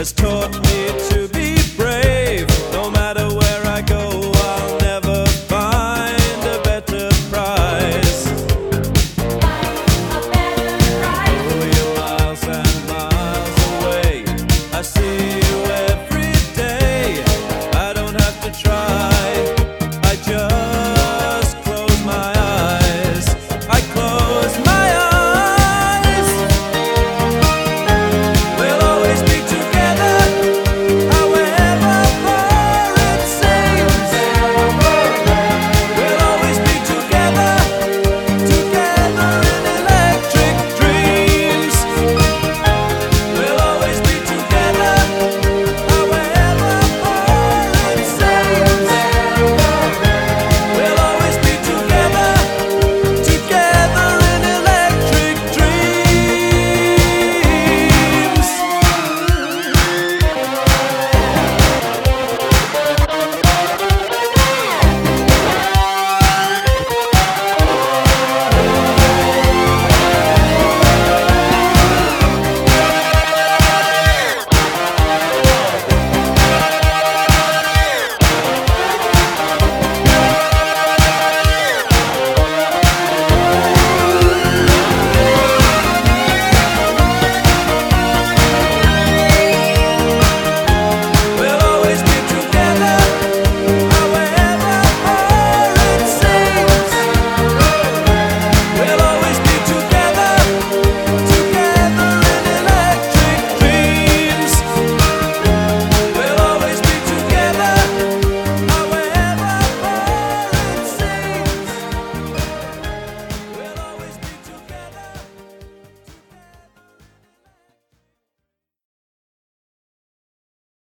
has taught me to